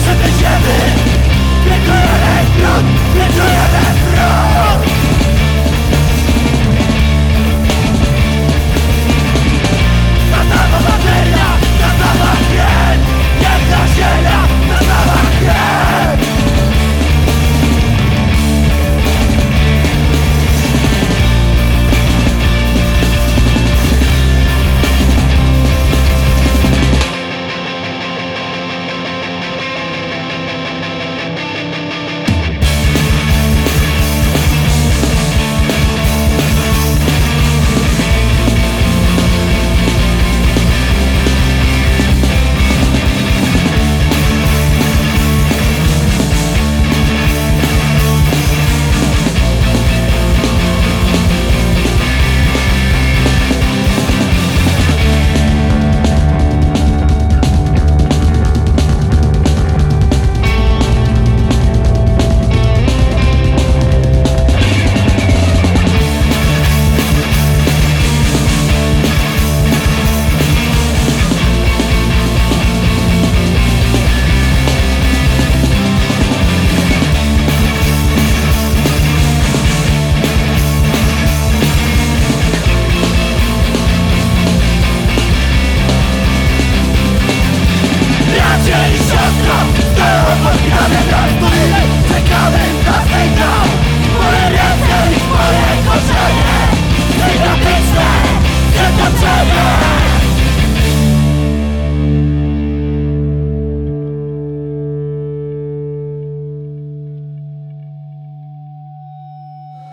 nasze tej ziemi Piekło jeden grunt, piekło